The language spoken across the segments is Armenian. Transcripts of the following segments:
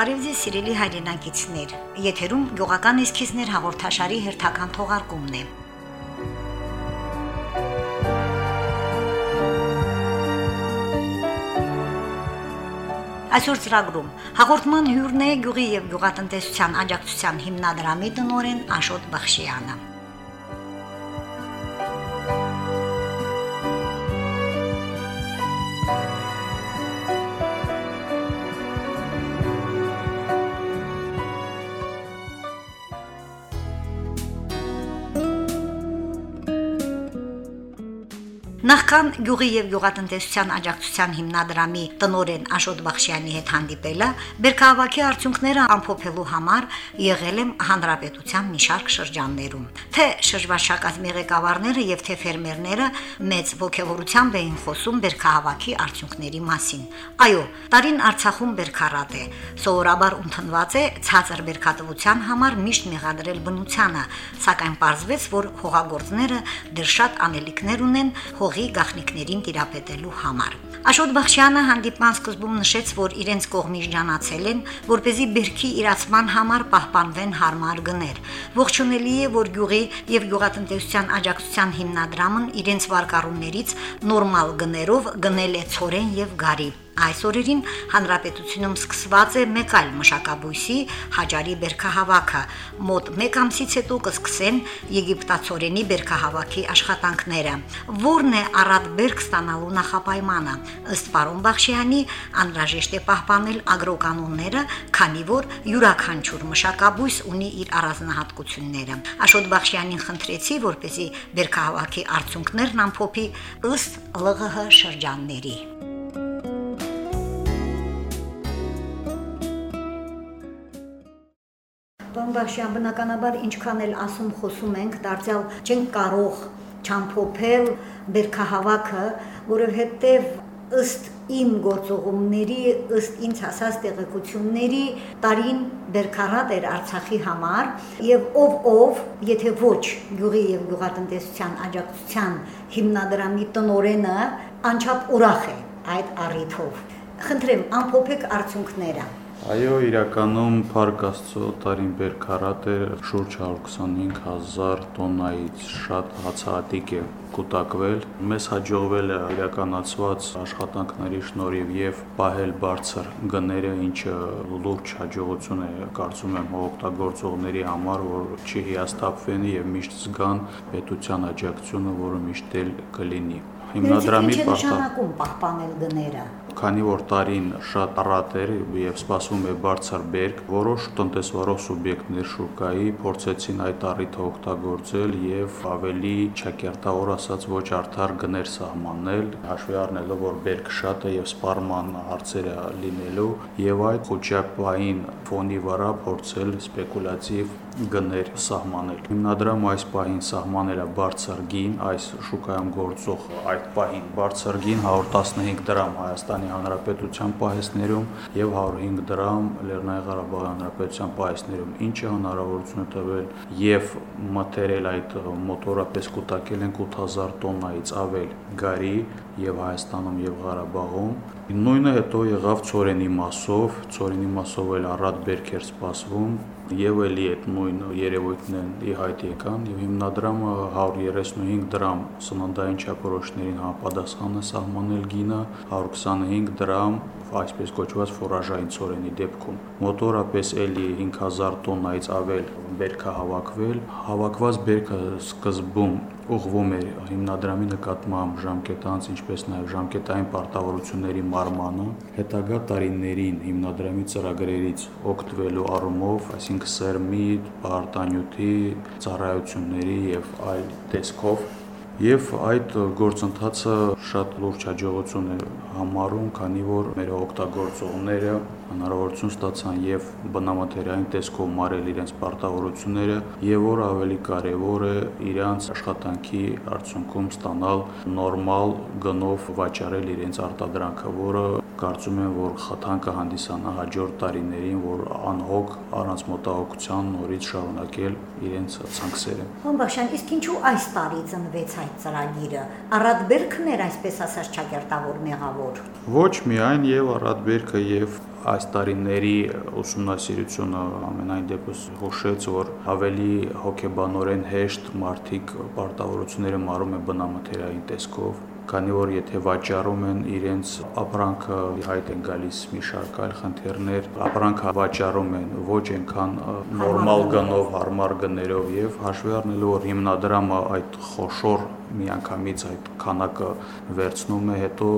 Բարև ձեզ սիրելի հայրենակիցներ։ Եթերում գյուղական իսկիզներ հաղորդաշարի հերթական թողարկումն է։ Այսօր ծրագրում. հաղորդման հյուրն է գյուղի եւ գյուղատնտեսության աջակցության հիմնադրամի տնօրեն Աշոտ Բախշյանը։ Նախքան գյուղի եւ գյուղատնտեսության աջակցության հիմնադրամի տնօրեն Աշոտ Բախշյանի հետ հանդիպելը Բերքահավաքի արդյունքները ամփոփելու համար եղել եմ հանրապետության մի շարք շրջաններում։ Թե շրջվաշակազմի ղեկավարները եւ թե ֆերմերները մեծ ողջավորությամբ էին խոսում Բերքահավաքի արդյունքների մասին։ Այո, տարին Արցախում Բերքարատ է։ Սովորաբար ընդունված է ցածր բերքատվության համար միշտ մեղադրել բնությանը, սակայն պարզվեց, որ հողագործները դեռ շատ անելիքներ ունեն հողի հողի գաղտնիքներին տիրապետելու համար։ Աշոտ Բախշյանը հանդիպման սկզբում նշեց, որ իրենց կողմից ջանացել են, որ เป զի բերքի իրացման համար պահպանվեն հարմար գներ։ Ողջունելի է, որ գյուղի եւ գյուղատնտեսության աջակցության հիմնադրամն իրենց վարկառուններից նորմալ գներով գնել է ծորեն եւ գարի։ Այս օրերին հանրապետությունում սկսված է մեկ այլ մշակաբույսի հաջարի բերքահավաքը։ Մոտ 1 ամսից հետո կսկսեն եգիպտացորենի բերքահավաքի աշխատանքները։ Որն է առատ բերք ստանալու նախապայմանը։ Ըստ պարոն Բախշյանի անհրաժեշտ է պահպանել ագրոկանոնները, քանի որ յուրաքանչյուր մշակաբույս ունի իր առանձնահատկությունները։ Աշոտ Բախշյանին խնդրեցի, որպեսզի բերքահավաքի արդյունքներն ամփոփի ըստ ԼՂՀ շրջանների։ Պարոն Բաշյան, բնականաբար ինչքան էլ ասում խոսում ենք, դարձյալ չենք կարող չամփոփել բերքահավաքը, որովհետև ըստ իմ գործողումների, ըստ ինձ հասած տեղեկությունների տարին բերքարատ էր Արցախի համար եւ ով ով, եթե ոչ գյուղի եւ գյուղատնտեսության աջակցության հիմնադրամի տնորենը անչափ ուրախ է այդ առիթով։ Խնդրեմ, ամփոփեք արդյունքները։ Այո, իրականում Փարք Աստծո տարին բերքարատ է շուրջ 125000 տոննայից շատ հացահատիկ է կուտակվել։ Մեզ հաջողվել է իրականացված աշխատանքների շնորհիվ եւ պահել բարձր գները, ինչը լուրջ հաջողություն է, կարծում եմ, օգտագործողների համար, որ չի հիասթափվեն եւ միշտ զգան պետության աջակցությունը, որը միշտ էլ կլինի հիմնադրամի պաշտպանում պահպանել գները քանի որ տարին շատ առատ էր եւ սպասվում է բարձր բերք, որոշ տնտեսվարող սուբյեկտներ շուկայի փորձեցին այդ առիթը օգտագործել եւ ավելի չակերտավոր ասած ոչ արդար գներ սահմանել, հաշվի առնելով որ բերքը շատ է եւ սպառման հարցերը լինելու եւ այդ խոչապային ֆոնի վրա փորձել սպեկուլատիվ գներ սահմանել։ Հիմնադրամը այս պահին սահմանել է բարձր գին, այս շուկայում գործող այդ պահին բարձր գին 115 դրամ Հայաստանի Հանրապետության պահեսներում եւ 105 դրամ Լեռնային Ղարաբաղի Հանրապետության պահեսներում, ինչը հնարավորություն է տվել եւ մթերել այդ մոտորապես կուտակել են 8000 տոննայից ավել գարի եւ Հայաստանում եւ Ղարաբաղում Նույնը հետո եղավ ծորենի մասով, ծորենի մասով էլ առատ բերք էր սպասվում եւ էլի այդ նույն երևույթներն ի հայտ եկան եւ հիմնադրամը 135 դրամ սննդային չափորոշներին համապատասխան է սահմանել գինը 125 դրամ այսպես կոչված ֆորաժային ծորենի դեպքում մոտորապես էլի 5000 տոննայից ավել բերքը հավաքվել հավաքված բերքը սկզբում ուղղվում էր հիմնադրամի նկատմամբ ժամկետանց ինչպես նաև ժամկետային պարտավորությունների մարմանը հետագա տարիներին հիմնադրամի ծրագրերից օգտվելու առումով այսինքն սերմի, պարտանյութի, ծառայությունների եւ այլ տեսքով Եվ այդ գործընթացը շատ լուրջ հաջողություն է համարում, քանի որ մեր օգտագործողները հնարավորություն ստացան եւ բնամատերիալային տեսքով մարել իրենց պարտավորությունները եւ որ ավելի կարեւոր է իրանց աշխատանքի արդյունքում ստանալ նորմալ գնով վաճառել իրենց արտադրանքը, որը կարծում եմ, որ խթան կհանդիսանա հաջորդ տարիներին, որ անհոգ առանց մտահոգության նորից շարունակել իրենց ցանքսերը։ Համբաշյան, իսկ ինչու այս տարի ծնվեց այդ ծրագիրը։ Արադբերգն էր այսպես ասած ճակերտավոր մեղավոր։ Ոչ միայն եւ Արադբերգը եւ այս տարիների ուսումնասիրությունը ամենայն դեպս հոշեց, որ ավելի հոգեբանորեն հեշտ մարդիկ պարտավորությունները մարում են բնամթերային տեսքով քանի որ եթե վաճառում են իրենց ապրանքը հայտ են գալիս մի շարք այլ խնդիրներ, ապրանքը վաճառում են ոչ այնքան նորմալ գնով, հարմար գներով եւ հաշվի առնելով որ հիմնադրամը այդ խոշոր միանգամից այդ քանակը վերցնում է, հետո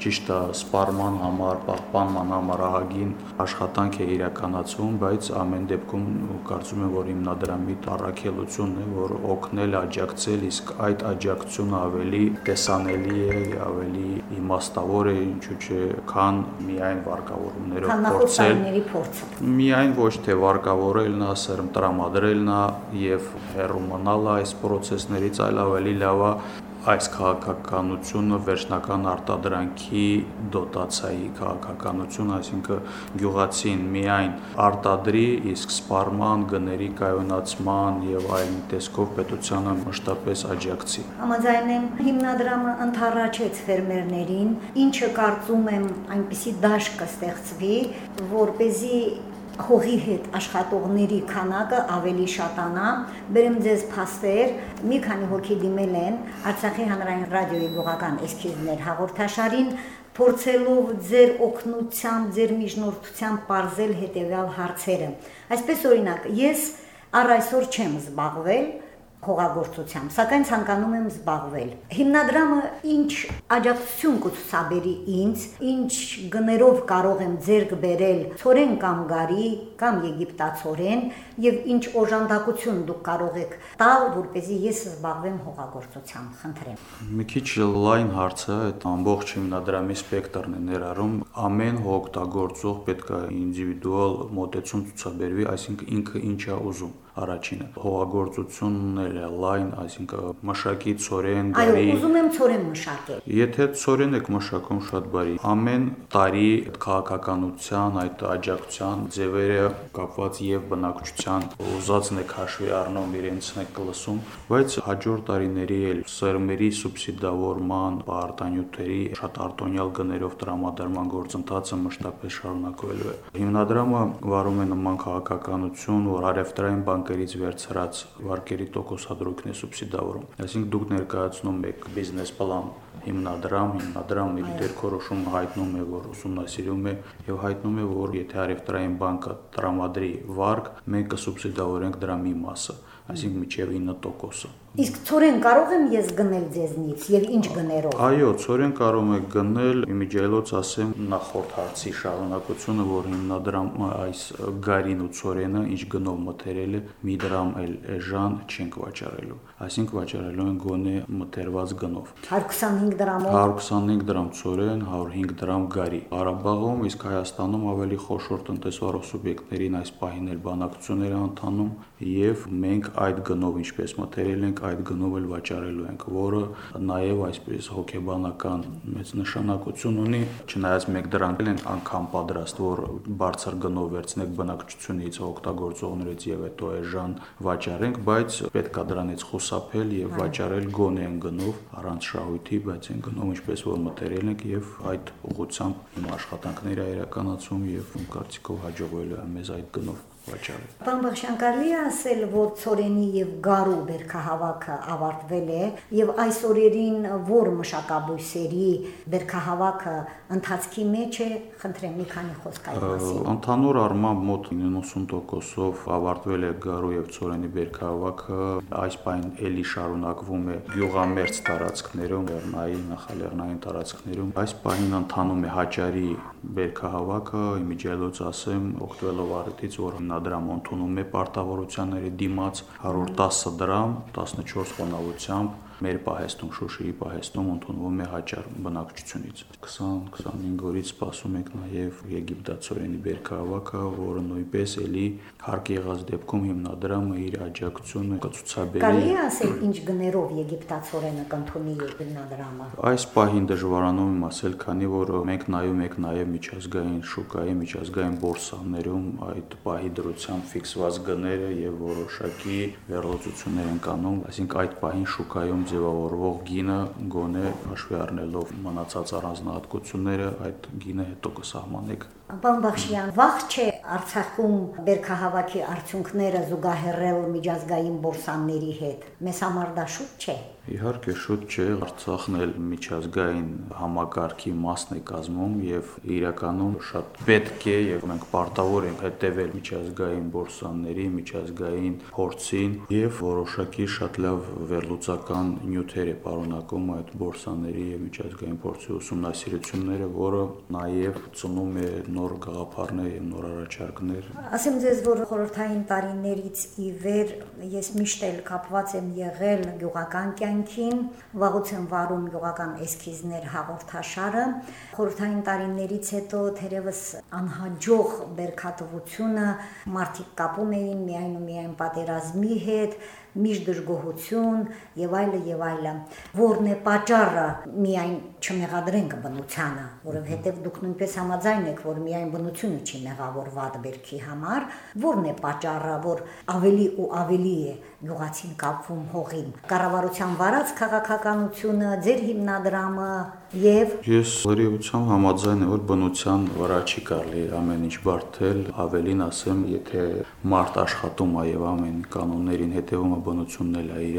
ճիշտ է սպառման համար, պահպանման համար ահագին աշխատանք է իրականացվում, բայց ամեն դեպքում կարծում եմ, որ հիմնադրամի տարակելությունն է, որ օգնել, աջակցել, իսկ այդ աջակցությունը ավելի տեսանելի է, ավելի իմաստավոր է, ինչու՞ չէ, քան միայն վարկավորումներով փորձել։ Միայն ոչ թե վարկավորելն է, սերմ տրամադրելն է եւ հերո մնալը այս process-ներից, այլ ավելի լավ է այս քաղաքականությունը վերջնական արտադրանքի դոտացիայի քաղաքականություն, այսինքն գյուղացին միայն արտադրի, իսկ սպառման, գների կայունացման եւ այլ տեսքով պետությանը մշտապես աջակցի։ Համաձայն եմ հիմնադրամը ընթառաջեց ֆերմերներին, ինչը կարծում եմ այնպիսի դաշտ կստեղծվի, որ เป զի հողի հետ աշխատողների քանակը ավելի շատանա։ Բերեմ ձեզ փաստեր, մի քանի հոգի դիմել են Արցախի հանրային ռադիոյի գյուղական էսքիզներ հաղորդաշարին, փորձելով ձեր օգնությամբ, ձեր միջնորդությամբ ողրել հետևյալ հարցերը։ Այսպես օրինակ, ես առ այսօր չեմ զբաղվել հողագործությամբ, սակայն ցանկանում եմ զբաղվել։ Հիմնադրամը ինչ աջակցություն կցուցաբերի ինձ, ինչ գներով կարող եմ ձեռք բերել ծորեն կամ գարի կամ եգիպտացորեն եւ ինչ օժանդակություն դուք կարող եք տալ, որպեսզի ես զբաղվեմ հողագործությամբ, խնդրեմ։ Մի քիչ լայն հարցը այդ ամբողջ հիմնադրամի սպեկտրն է ներառում, ամեն հողօգտագործող պետք է ինդիվիդուալ մոտեցում ցուցաբերվի, այսինքն ինքը ինչ է ուզում առաջինը հողագործությունն է լայն, այսինքն մշակի ծորեն, գարի։ Այո, ուզում եմ ծորեն մշակել։ Եթե ծորեն եք մշակում շատ բարի։ Ամեն տարի այդ քաղաքականության, այդ աջակցության ձևերը կապված եւ բնակչության ուզածն եք հաշվի առնում, իրենցն եք լսում, բայց հաջորդ տարիների էլ սերմերի սուբսիդավորման, արտանյութերի շատ արտոնյալ գներով տրամադրման գործընթացը մշտապես շարունակվելու է։ Հիմնադրամը վարում է նման քաղաքականություն, որ արևտրային բանկ բանկերից վերցրած վարկերի տոկոսադրույքն է սուբսիդավորում։ Այսինքն դուք ներկայացնում եք բիզնես պլան հիմնադրամ, հիմնադրամը իր դերքորոշումը հայտնում է, որ ուսումնասիրում է եւ հայտնում է, որ եթե արևտրային բանկը տրամադրի վարկ, մենք կսուբսիդավորենք դրա մի մասը, այսինքն միջև 9%-ը։ Իսկ ծորեն կարող եմ ես գնել ձեզնից եւ ինչ գներով։ Այո, ծորեն կարող եք գնել, իմիջիայլոց ասեմ նախորդ հարցի շարունակությունը, որ հիմնադրամ այս գարին ու ծորենը ինչ գնով մթերել է, մի դրամ էլ էժան չենք վաճառելու։ Այսինքն վաճառելու են գոնե մթերված գնով։ 125 դրամով։ 125 դրամ ծորեն, 105 դրամ գարի։ Ղարաբաղում իսկ Հայաստանում ավելի խոշոր տնտեսվարող սուբյեկտներին այս պահին էլ բանակցություններ անթանում եւ մենք այդ գնով ինչպես մթերել ենք այդ գնով էլ վաճառելու ենք, որը նաև այսպես հոգեբանական մեծ նշանակություն ունի, չնայած մեկ դրանք են անգամ պատրաստ, որ բարձր գնով վերցնեք բնակչությունից, օգտագործողներից եւ հետո էժան վաճառենք, բայց պետք է դրանից խուսափել եւ վաճառել գոնե են գնով առանց շահույթի, բայց են գնով ինչպես որ մտերել ենք եւ այդ ուղղությամբ աշխատանքները իրականացում եւ կարծիքով հաջողվել է մեզ այդ գնով վաճառել։ Պարոն Բախշյան, կարելի է ասել, որ ծորենի եւ գարու բերքահավաքը ավարտվել է եւ այս օրերին որ մշակաբույսերի բերքահավաքը ընթացքի մեջ է, խնդրեմ մի քանի խոսք այդ մասին։ Ընդհանուր առմամբ մոտ 90%-ով ավարտվել է գարու եւ ծորենի բերքահավաքը, այս պայն էլի շարունակվում է գյուղամերձ տարածքներում, լեռնային, նախալեռնային տարածքներում։ Այս պահին ընթանում է հաճարի բերքահավաքը, իմիջիալոց ասեմ, օգտվելով առիթից, որ հիմնադրամը ընդունում է պարտավորությունների դիմաց 110 դրամ 14 խոնավությամբ մեր պահեստում Շուշիի պահեստում ընդունվում է հաճար բնակչությունից 20-25 օրից սպասում ենք նաև եգիպտացորենի բերքահավաքը որը նույնպես էլի հարկ եղած դեպքում հիմնադրամը իր աջակցությունը կցուցաբերի Կարելի է ասել ինչ գներով եգիպտացորենը կընդունի հիմնադրամը Այս պահին դժվարանում եմ ասել քանի որ մենք նայում ենք նաև միջազգային շուկայի, միջազգային բորսաներում այդ պահի դրությամբ ֆիքսված գները եւ որոշակի վերլուծություններ են կանում, այսինքն այդ պահին շուկայում ձևավորվող գինը գոնե հաշվի առնելով մնացած առանձնահատկությունները այդ գինը հետո կսահմանեք Պարոն Բախշյան, վաղ չէ Արցախում բերքահավաքի արդյունքները զուգահեռել միջազգային բորսաների հետ։ Մեզ համար դա շուտ չէ։ Իհարկե շուտ չէ, Արցախն էլ միջազգային համակարգի մասն է կազմում եւ իրականում շատ պետք է եւ մենք պարտավոր ենք հետեւել միջազգային բորսաների, միջազգային փորձին եւ որոշակի շատ լավ վերլուծական նյութեր է պարունակում այդ բորսաների եւ միջազգային փորձի ուսումնասիրությունները, որը նաեւ ծնում է նոր գաղափարներ եւ նոր առաջարկներ։ Ասեմ ձեզ, որ խորհրդային տարիներից ի վեր ես միշտ էլ կապված եմ եղել գյուղական կյանքի կյանքին, վաղուց եմ վարում յուղական էսքիզներ հաղորդաշարը։ Խորհրդային տարիներից հետո թերևս անհաջող բերքատվությունը մարդիկ կապում էին միայն ու միայն պատերազմի հետ, միշտ դժգոհություն եւ այլը եւ այլը որն է պատճառը միայն չմեղադրենք բնությանը որովհետեւ դուք նույնպես համաձայն եք որ միայն բնությունը չի մեղավորված բերքի համար որն է պատճառը որ ավելի ու ավելի է գյուղացին կապվում հողին կառավարության վարած քաղաքականությունը ձեր հիմնադրամը եւ ես լրիվությամբ համաձայն եմ որ բնության վրա չի կարելի ամեն ինչ բարթել ավելին ասեմ եթե մարդ աշխատում է եւ ամեն կանոններին հետեւում է բնությունն էլ է իր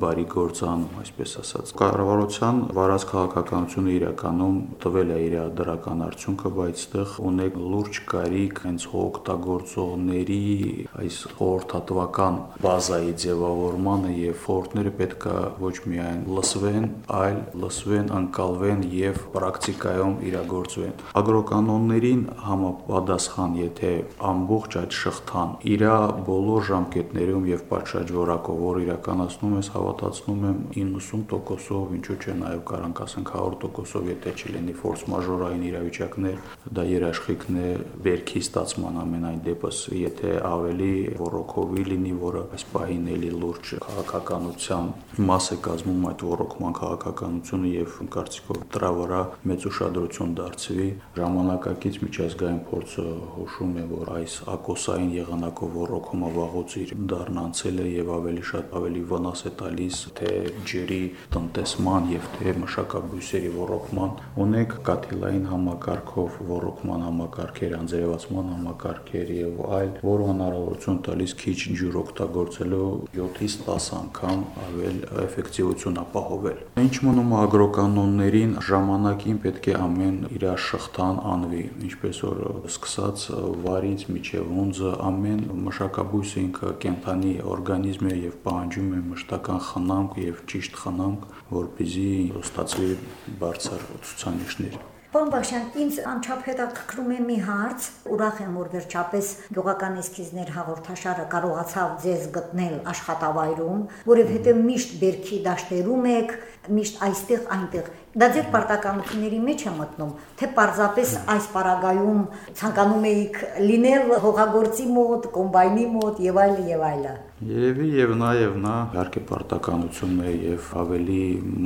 բարի գործանում, այսպես ասած։ Կառավարության վարած քաղաքականությունը իրականում տվել է իր դրական արդյունքը, բայց այդտեղ ունեք լուրջ կարիք հենց օգտագործողների այս խորհրդատվական բազայի ձևավորմանը եւ ֆորտները պետքա ոչ միայն լսվեն, այլ լսվեն, անկալվեն են եւ պրակտիկայում իրագործվեն։ Ագրոկանոններին համապատասխան, եթե ամբողջ այդ շղթան իր բոլոր ժամկետներում եւ պատշաճորակով որ իրականացնում ես, հավատացնում եմ 90%-ով, ինչու՞ չէ նաեւ կարող ասենք 100%-ով, եթե չլինի ֆորս մաժորային իրավիճակներ, դա երաշխիքն է վերքի ստացման ամենայն դեպս, եթե ավելի ռոկովի լինի, որը այս պահին էլի լուրջ քաղաքականության մաս է կազմում այդ ռոկման քաղաքականությունը եւ կարծիքով դրա վրա մեծ ուշադրություն դարձվի ժամանակակից միջազգային փորձը հուշում է որ այս ակոսային եղանակով ռոկումը վաղուց իր դառնանցել է եւ ավելի շատ ավելի վնաս է տալիս թե ջերի տնտեսման եւ թե մշակաբույսերի ռոռոկման ունեք կաթիլային համակարգով ռոռոկման համակարգեր, անձրևացման համակարգեր եւ այլ, որը հնարավորություն տալիս քիչ ջուր օգտագործելու 7-ից 10 անգամ ավել էֆեկտիվություն ապահովել։ Ինչ մնում է ագրոկանոններին, ժամանակին պետք է ամեն իր շղթան անվի, ինչպես որ սկսած վարից միջև հունձը ամեն մշակաբույսը ինքը կենթանի օրգանիզմ է եւ պահանջում է մշտական խնամք եւ ճիշտ խնամք, որպեսզի ստացվի բարձր ցուցանիշներ։ Պարոն Բաշյան, ինձ անչափ հետաքրքրում է մի հարց։ Ուրախ եմ, որ վերջապես գյուղական էսքիզներ հաղորդաշարը կարողացավ ձեզ գտնել աշխատավայրում, որովհետև միշտ բերքի դաշտերում եք, միշտ այստեղ այնտեղ Դա ձեր պարտականությունների մեջ է մտնում, թե պարզապես այս պարագայում ցանկանում էիք լինել հողագործի մոտ, կոմբայնի մոտ եւ այլը եւ այլը։ Երևի եւ նա եւ նա իհարկե պարտականությունն է եւ ավելի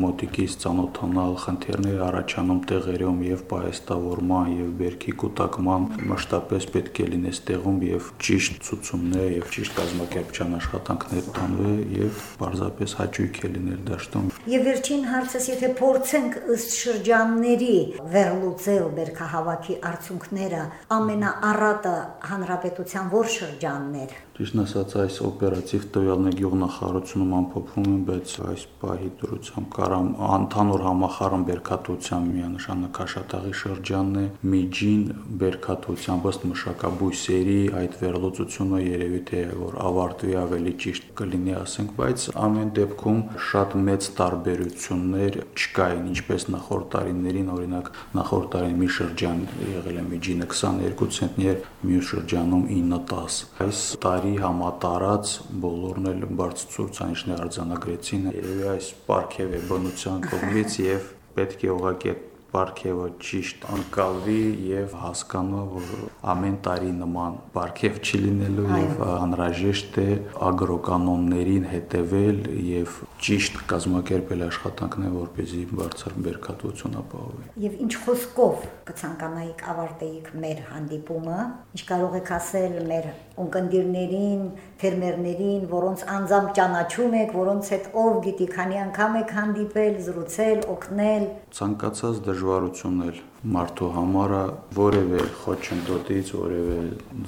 մոտիկից ծանոթանալ խնդիրներ առաջանում տեղերում եւ պահեստավորման եւ բերքի կൂട്ടակման մասշտաբես պետք է լինես տեղում եւ ճիշտ ցուցումներ եւ ճիշտ կազմակերպչական աշխատանքներ տանվի եւ պարզապես հաճույք է լինել դաշտում։ Եվ վերջին հարցս, եթե փորձենք ենք ըստ շրջանների վերլուծել բերքահավաքի արդյունքները ամենաառատը հանրապետության որ շրջաններ Ճիշտ ասած, այս օպերատիվ տվյալները գյուղնախարությունում ամփոփվում են, բայց այս պահի դրությամբ կարամ ընդհանուր համախառն բերքատվության միանշանակ Քաշաթաղի շրջանն է, միջին բերքատվության ըստ մշակաբույսերի այդ վերլուծությունը երևի թե որ ավարտվի ավելի ճիշտ կլինի, ասենք, բայց ամեն դեպքում շատ մեծ տարբերություններ չկային, ինչպես նախորդ տարիներին, օրինակ նախորդ տարին մի շրջան եղել է միջինը 22 ցենտներ, մյուս շրջանում 9-10։ Այս տարի տարի համատարած բոլորն էլ բարձր ցուցանիշներ արձանագրեցին երևի այս պարքև է բնության կողմից եւ պետք է ուղղակի այդ պարքևը ճիշտ անկալվի եւ հասկանա որ ամեն տարի նման բարգև չի լինելու եւ անհրաժեշտ է ագրոկանոններին հետևել եւ ճիշտ կազմակերպել աշխատանքները, որպեսզի բարձր բերքատվություն ապահովի։ Եվ ինչ խոսքով կցանկանայիք ավարտեիք մեր հանդիպումը, ինչ կարող եք ասել մեր ունկնդիրներին, ֆերմերներին, որոնց անձամբ ճանաչում եք, որոնց հետ ով գիտի, քանի անգամ եք հանդիպել, զրուցել, օգնել։ Ցանկացած դժվարություններ մարդու համարը որևէ խոչընդոտից, որևէ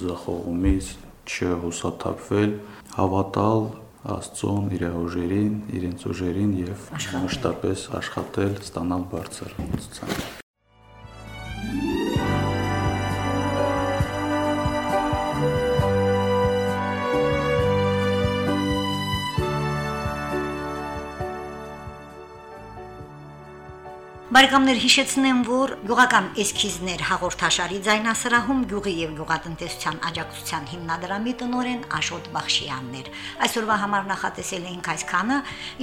ձախողումից չհուսաթափվել, հավատալ Աստծուն, իր ուժերին, իրենց ուժերին եւ մշտապես աշխատել, ստանալ բարձր ցանկ։ Բարեկամներ հիշեցնեմ, որ գյուղական էսքիզներ հաղորդաշարի ձայնասրահում գյուղի եւ գյուղատնտեսության աջակցության հիմնադրամի տնօրեն Աշոտ Բախշյաններ։ Այսօրվա համար նախատեսել էինք այսքանը,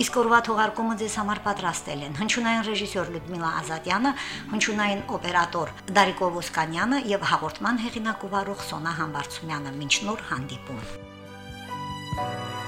իսկ օրվա թողարկումը ձեզ համար պատրաստել են հնչյունային ռեժիսոր Լյուդմիլա Ազատյանը, հնչյունային օպերատոր Դարիկ Ովոսկանյանը եւ հաղորդման հեղինակ ու վարող Սոնա Համբարձումյանը։ Մինչ նոր հանդիպում։